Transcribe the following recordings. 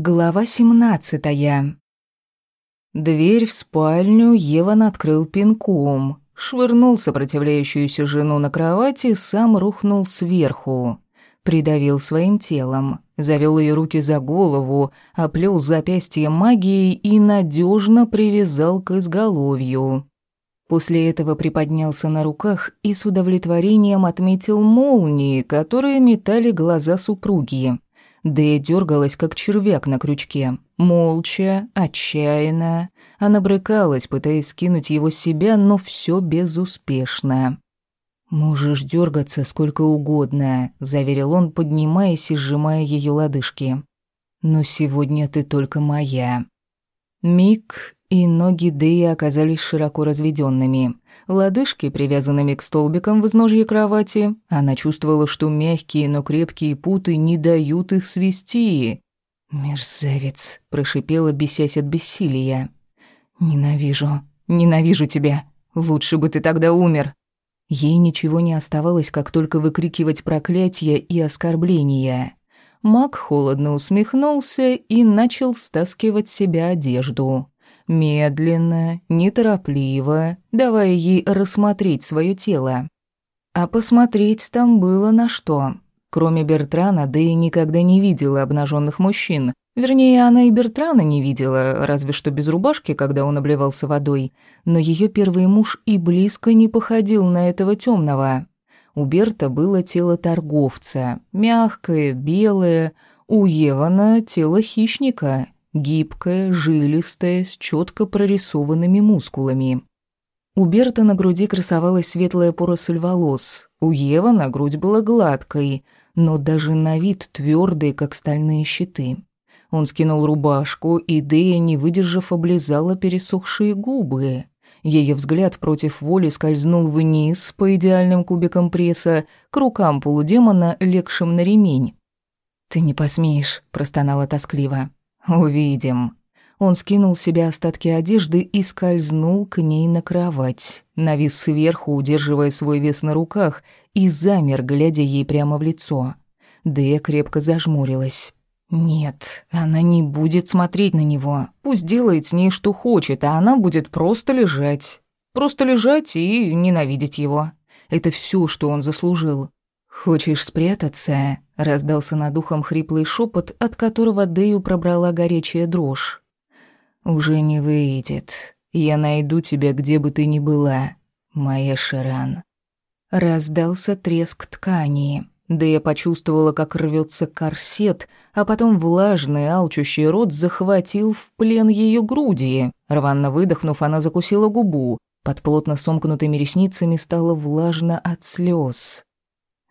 Глава семнадцатая. Дверь в спальню Еван открыл пинком, швырнул сопротивляющуюся жену на кровати, сам рухнул сверху. Придавил своим телом, завел ее руки за голову, оплел запястье магией и надежно привязал к изголовью. После этого приподнялся на руках и с удовлетворением отметил молнии, которые метали глаза супруги. Дэя дергалась, как червяк на крючке. Молча, отчаянно. Она брыкалась, пытаясь скинуть его с себя, но все безуспешно. «Можешь дергаться сколько угодно», — заверил он, поднимаясь и сжимая ее лодыжки. «Но сегодня ты только моя». Миг, и ноги Дэи оказались широко разведенными. Лодыжки, привязанными к столбикам в изножье кровати, она чувствовала, что мягкие, но крепкие путы не дают их свести. «Мерзавец», — прошипела, бесясь от бессилия. «Ненавижу, ненавижу тебя. Лучше бы ты тогда умер». Ей ничего не оставалось, как только выкрикивать проклятия и оскорбления. Мак холодно усмехнулся и начал стаскивать себя одежду медленно, неторопливо, давая ей рассмотреть свое тело. А посмотреть там было на что. Кроме Бертрана, да и никогда не видела обнаженных мужчин. Вернее, она и Бертрана не видела, разве что без рубашки, когда он обливался водой. Но ее первый муж и близко не походил на этого темного. У Берта было тело торговца, мягкое, белое, у Евана тело хищника, гибкая, жилистая, с четко прорисованными мускулами. У Берта на груди красовалась светлая поросль волос, у Евы на грудь была гладкой, но даже на вид твердой, как стальные щиты. Он скинул рубашку, и Дея, не выдержав, облизала пересохшие губы. Ее взгляд против воли скользнул вниз по идеальным кубикам пресса к рукам полудемона, легшим на ремень. «Ты не посмеешь», — простонала тоскливо. «Увидим». Он скинул с себя остатки одежды и скользнул к ней на кровать, навис сверху, удерживая свой вес на руках, и замер, глядя ей прямо в лицо. Дэя крепко зажмурилась. «Нет, она не будет смотреть на него. Пусть делает с ней что хочет, а она будет просто лежать. Просто лежать и ненавидеть его. Это все, что он заслужил. «Хочешь спрятаться?» — раздался над ухом хриплый шепот, от которого Дэю пробрала горячая дрожь. «Уже не выйдет. Я найду тебя, где бы ты ни была, моя Ширан». Раздался треск ткани. Дэя почувствовала, как рвется корсет, а потом влажный, алчущий рот захватил в плен ее груди. Рванно выдохнув, она закусила губу. Под плотно сомкнутыми ресницами стало влажно от слез.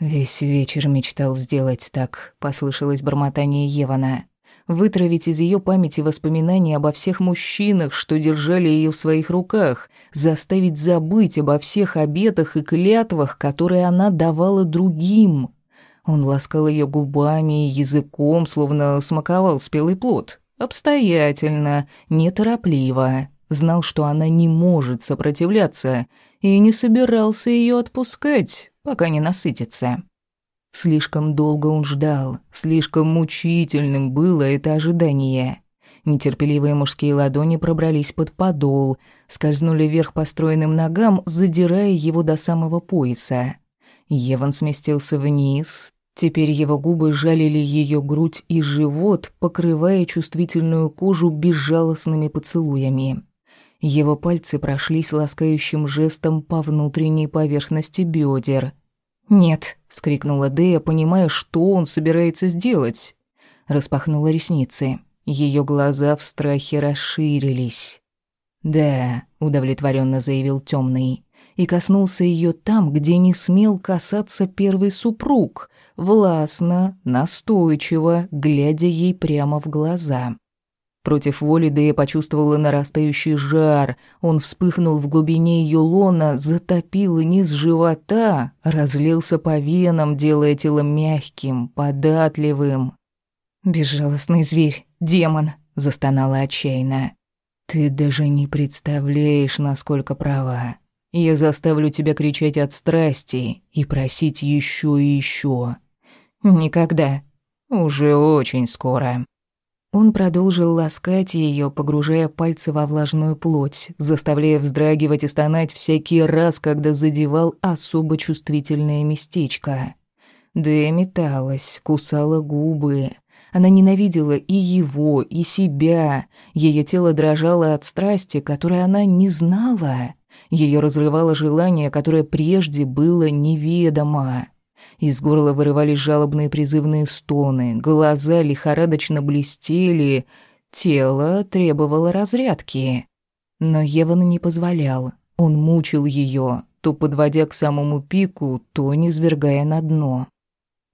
«Весь вечер мечтал сделать так», — послышалось бормотание Евана. «Вытравить из ее памяти воспоминания обо всех мужчинах, что держали ее в своих руках, заставить забыть обо всех обетах и клятвах, которые она давала другим». Он ласкал ее губами и языком, словно смаковал спелый плод. Обстоятельно, неторопливо. Знал, что она не может сопротивляться, и не собирался ее отпускать, пока не насытится. Слишком долго он ждал, слишком мучительным было это ожидание. Нетерпеливые мужские ладони пробрались под подол, скользнули вверх по стройным ногам, задирая его до самого пояса. Еван сместился вниз. Теперь его губы жалили ее грудь и живот, покрывая чувствительную кожу безжалостными поцелуями. Его пальцы прошлись ласкающим жестом по внутренней поверхности бедер. «Нет», — скрикнула Дея, понимая, что он собирается сделать. Распахнула ресницы. Ее глаза в страхе расширились. «Да», — удовлетворенно заявил темный, и коснулся ее там, где не смел касаться первый супруг, властно, настойчиво, глядя ей прямо в глаза. Против воли Дэя почувствовала нарастающий жар. Он вспыхнул в глубине ее лона, затопил низ живота, разлился по венам, делая тело мягким, податливым. «Безжалостный зверь, демон!» — застонала отчаянно. «Ты даже не представляешь, насколько права. Я заставлю тебя кричать от страсти и просить еще и еще. Никогда. Уже очень скоро». Он продолжил ласкать ее, погружая пальцы во влажную плоть, заставляя вздрагивать и стонать всякий раз, когда задевал особо чувствительное местечко. Дэя металась, кусала губы. Она ненавидела и его, и себя. Ее тело дрожало от страсти, которой она не знала. Ее разрывало желание, которое прежде было неведомо. Из горла вырывались жалобные призывные стоны, глаза лихорадочно блестели, тело требовало разрядки. Но Еван не позволял. Он мучил ее, то подводя к самому пику, то низвергая на дно.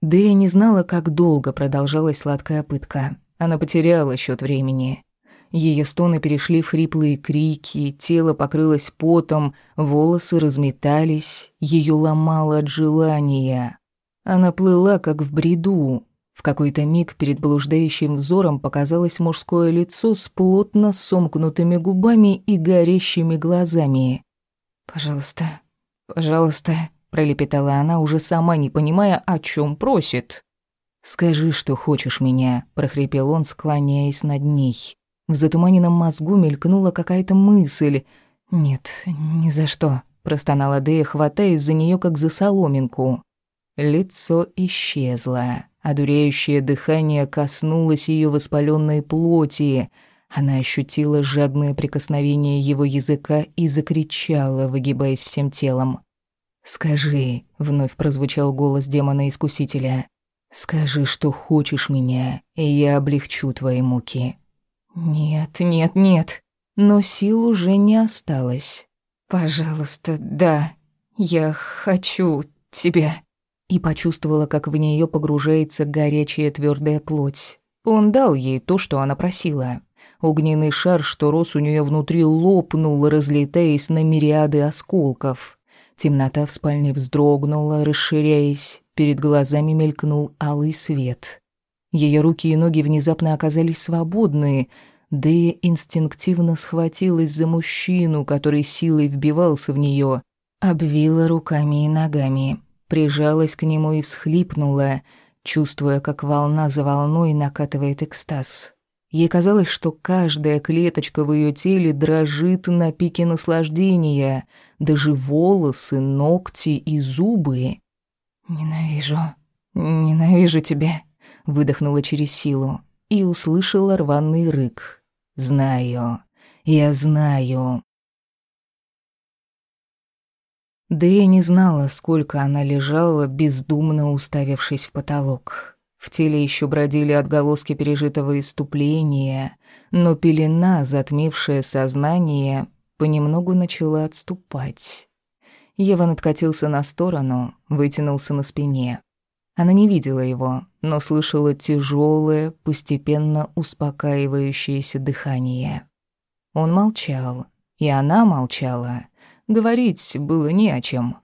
Дэя не знала, как долго продолжалась сладкая пытка. Она потеряла счет времени. Ее стоны перешли в хриплые крики, тело покрылось потом, волосы разметались, ее ломало от желания. Она плыла, как в бреду. В какой-то миг перед блуждающим взором показалось мужское лицо с плотно сомкнутыми губами и горящими глазами. «Пожалуйста, пожалуйста», — пролепетала она, уже сама не понимая, о чем просит. «Скажи, что хочешь меня», — прохрипел он, склоняясь над ней. В затуманенном мозгу мелькнула какая-то мысль. «Нет, ни за что», — простонала Дея, хватаясь за нее как за соломинку. Лицо исчезло. Одуряющее дыхание коснулось ее воспаленной плоти. Она ощутила жадное прикосновение его языка и закричала, выгибаясь всем телом. «Скажи», — вновь прозвучал голос демона-искусителя, «скажи, что хочешь меня, и я облегчу твои муки». «Нет, нет, нет». Но сил уже не осталось. «Пожалуйста, да, я хочу тебя» и почувствовала, как в нее погружается горячая твердая плоть. Он дал ей то, что она просила. Огненный шар, что рос у нее внутри, лопнул, разлетаясь на мириады осколков. Темнота в спальне вздрогнула, расширяясь. Перед глазами мелькнул алый свет. Ее руки и ноги внезапно оказались свободны. Дэя инстинктивно схватилась за мужчину, который силой вбивался в нее, обвила руками и ногами прижалась к нему и всхлипнула, чувствуя, как волна за волной накатывает экстаз. Ей казалось, что каждая клеточка в ее теле дрожит на пике наслаждения, даже волосы, ногти и зубы. «Ненавижу, ненавижу тебя», — выдохнула через силу и услышала рваный рык. «Знаю, я знаю, да я не знала, сколько она лежала, бездумно уставившись в потолок. В теле еще бродили отголоски пережитого иступления, но пелена, затмившая сознание, понемногу начала отступать. Еван откатился на сторону, вытянулся на спине. Она не видела его, но слышала тяжелое, постепенно успокаивающееся дыхание. Он молчал, и она молчала — Говорить было не о чем.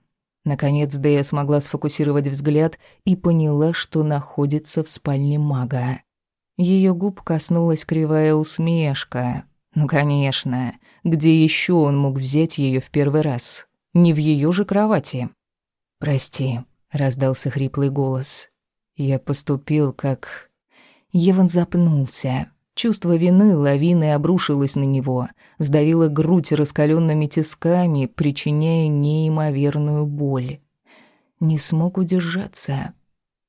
Наконец Дэя смогла сфокусировать взгляд и поняла, что находится в спальне мага. Ее губ коснулась кривая усмешка. Ну, конечно, где еще он мог взять ее в первый раз? Не в ее же кровати. «Прости», — раздался хриплый голос. «Я поступил как...» Еван запнулся. Чувство вины лавиной обрушилось на него, сдавило грудь раскаленными тисками, причиняя неимоверную боль. Не смог удержаться.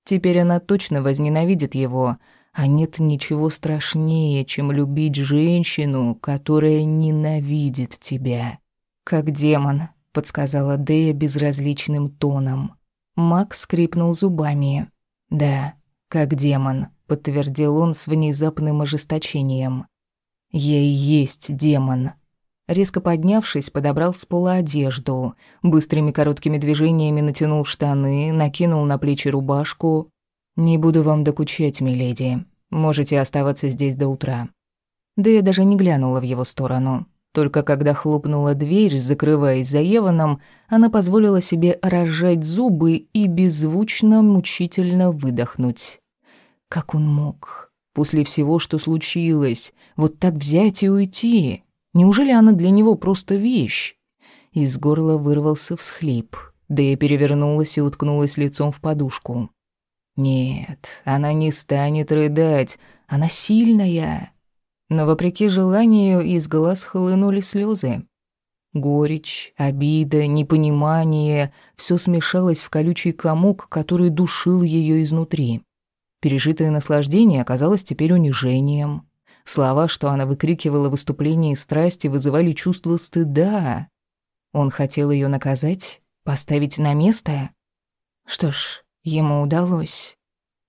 Теперь она точно возненавидит его, а нет ничего страшнее, чем любить женщину, которая ненавидит тебя. «Как демон», — подсказала Дея безразличным тоном. Макс скрипнул зубами. «Да, как демон», подтвердил он с внезапным ожесточением. «Я и есть демон». Резко поднявшись, подобрал с пола одежду, быстрыми короткими движениями натянул штаны, накинул на плечи рубашку. «Не буду вам докучать, миледи. Можете оставаться здесь до утра». Да я даже не глянула в его сторону. Только когда хлопнула дверь, закрываясь за Еваном, она позволила себе разжать зубы и беззвучно мучительно выдохнуть. Как он мог? После всего, что случилось, вот так взять и уйти? Неужели она для него просто вещь? Из горла вырвался всхлип. Да я перевернулась и уткнулась лицом в подушку. Нет, она не станет рыдать. Она сильная. Но вопреки желанию из глаз хлынули слезы. Горечь, обида, непонимание — все смешалось в колючий комок, который душил ее изнутри. Пережитое наслаждение оказалось теперь унижением. Слова, что она выкрикивала в выступлении страсти, вызывали чувство стыда. Он хотел ее наказать, поставить на место. Что ж, ему удалось.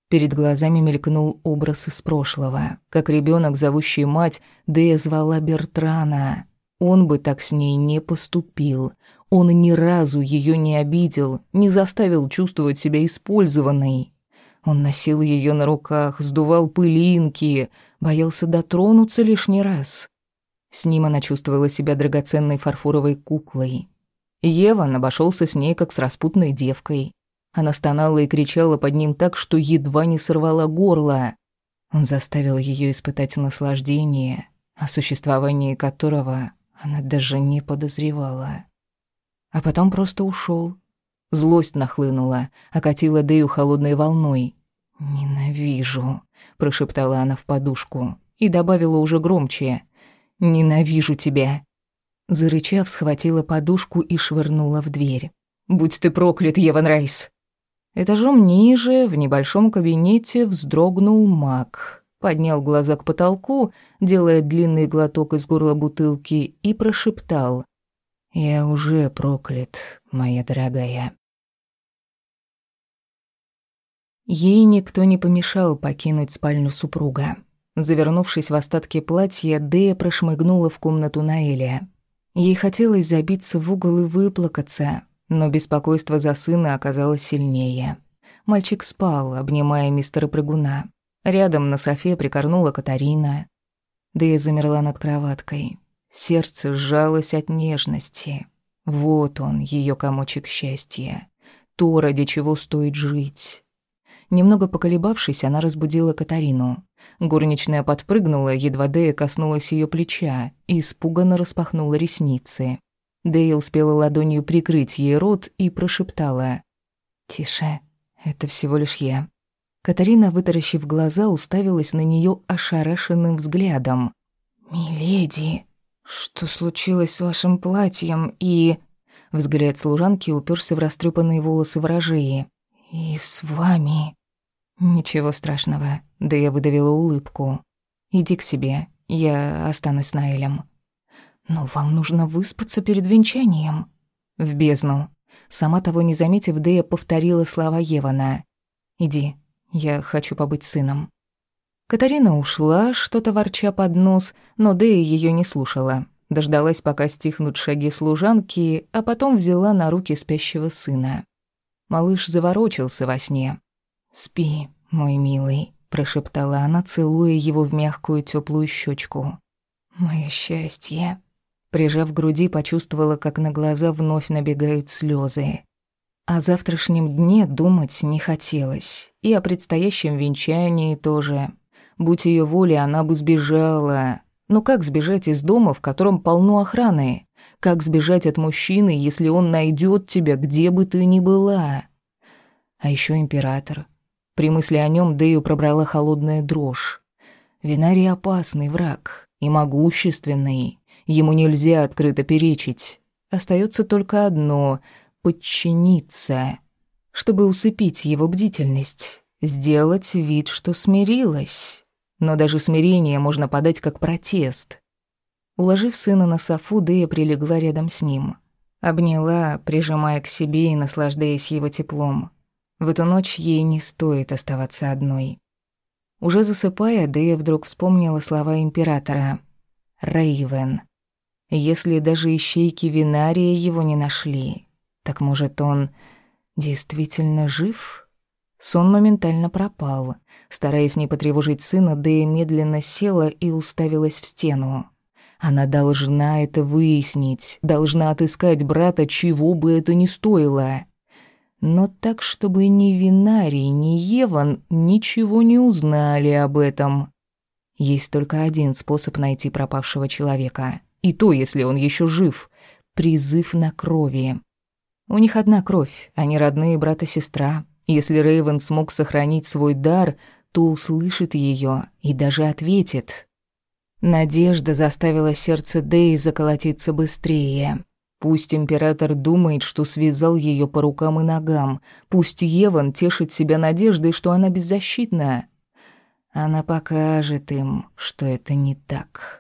Перед глазами мелькнул образ из прошлого. Как ребенок, зовущий мать, Дея звала Бертрана. Он бы так с ней не поступил. Он ни разу ее не обидел, не заставил чувствовать себя использованной. Он носил ее на руках, сдувал пылинки, боялся дотронуться лишний раз. С ним она чувствовала себя драгоценной фарфоровой куклой. Еван обошелся с ней, как с распутной девкой. Она стонала и кричала под ним так, что едва не сорвала горло. Он заставил ее испытать наслаждение, о существовании которого она даже не подозревала. А потом просто ушел. Злость нахлынула, окатила Дэю холодной волной. «Ненавижу», — прошептала она в подушку и добавила уже громче. «Ненавижу тебя». Зарычав, схватила подушку и швырнула в дверь. «Будь ты проклят, Еван Райс!» Этажом ниже, в небольшом кабинете, вздрогнул маг поднял глаза к потолку, делая длинный глоток из горла бутылки, и прошептал. «Я уже проклят, моя дорогая». Ей никто не помешал покинуть спальню супруга. Завернувшись в остатки платья, Дея прошмыгнула в комнату Наэля. Ей хотелось забиться в угол и выплакаться, но беспокойство за сына оказалось сильнее. Мальчик спал, обнимая мистера Прыгуна. Рядом на софе прикорнула Катарина. Да я замерла над кроваткой. Сердце сжалось от нежности. Вот он, ее комочек счастья. То, ради чего стоит жить. Немного поколебавшись, она разбудила Катарину. Горничная подпрыгнула, едва Дея коснулась ее плеча и испуганно распахнула ресницы. Дея успела ладонью прикрыть ей рот и прошептала. «Тише, это всего лишь я. Катарина, вытаращив глаза, уставилась на нее ошарашенным взглядом. «Миледи, что случилось с вашим платьем и...» Взгляд служанки уперся в растрепанные волосы ворожеи. «И с вами...» «Ничего страшного», да я выдавила улыбку. «Иди к себе, я останусь с Наэлем». «Но вам нужно выспаться перед венчанием». «В бездну». Сама того не заметив, Дэя повторила слова Евана. «Иди, я хочу побыть сыном». Катарина ушла, что-то ворча под нос, но Дэя ее не слушала. Дождалась, пока стихнут шаги служанки, а потом взяла на руки спящего сына. Малыш заворочился во сне. «Спи, мой милый», — прошептала она, целуя его в мягкую теплую щечку. «Моё счастье». Прижав к груди, почувствовала, как на глаза вновь набегают слезы. О завтрашнем дне думать не хотелось. И о предстоящем венчании тоже. Будь ее волей, она бы сбежала. Но как сбежать из дома, в котором полно охраны? Как сбежать от мужчины, если он найдет тебя, где бы ты ни была? А еще император. При мысли о нем Дэю пробрала холодная дрожь. Винарий опасный враг и могущественный. Ему нельзя открыто перечить. Остается только одно подчиниться, чтобы усыпить его бдительность, сделать вид, что смирилась. Но даже смирение можно подать как протест. Уложив сына на софу, Дэя прилегла рядом с ним. Обняла, прижимая к себе и наслаждаясь его теплом. В эту ночь ей не стоит оставаться одной. Уже засыпая, Дэя вдруг вспомнила слова императора. «Рейвен. Если даже ищейки Винария его не нашли, так может, он действительно жив? Сон моментально пропал. Стараясь не потревожить сына, Дэя медленно села и уставилась в стену. Она должна это выяснить, должна отыскать брата, чего бы это ни стоило. Но так, чтобы ни Винарий, ни Еван ничего не узнали об этом. Есть только один способ найти пропавшего человека. И то, если он еще жив. Призыв на крови. У них одна кровь, они родные брат и сестра. Если Рейвен смог сохранить свой дар, кто услышит ее и даже ответит. Надежда заставила сердце Дэи заколотиться быстрее. Пусть император думает, что связал ее по рукам и ногам. Пусть Еван тешит себя надеждой, что она беззащитна. Она покажет им, что это не так.